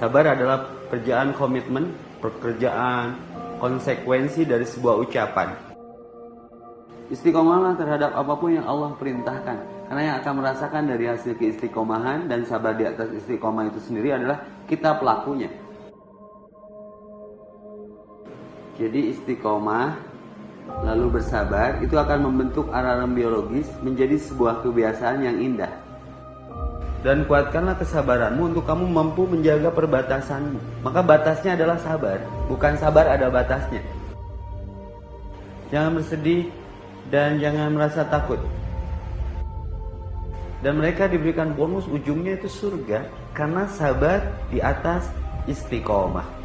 Sabar adalah pekerjaan komitmen, pekerjaan konsekuensi dari sebuah ucapan. Istiqomahlah terhadap apa pun yang Allah perintahkan. Karena yang akan merasakan dari hasil keistiqomahan dan sabar di atas istiqomah itu sendiri adalah kita pelakunya. Jadi istiqomah lalu bersabar itu akan membentuk alarm biologis menjadi sebuah kebiasaan yang indah. Dan kuatkanlah kesabaranmu untuk kamu mampu menjaga perbatasanmu. Maka batasnya adalah sabar, bukan sabar ada batasnya. Jangan bersedih dan jangan merasa takut. Dan mereka diberikan bonus ujungnya itu surga karena sabar di atas istiqomah.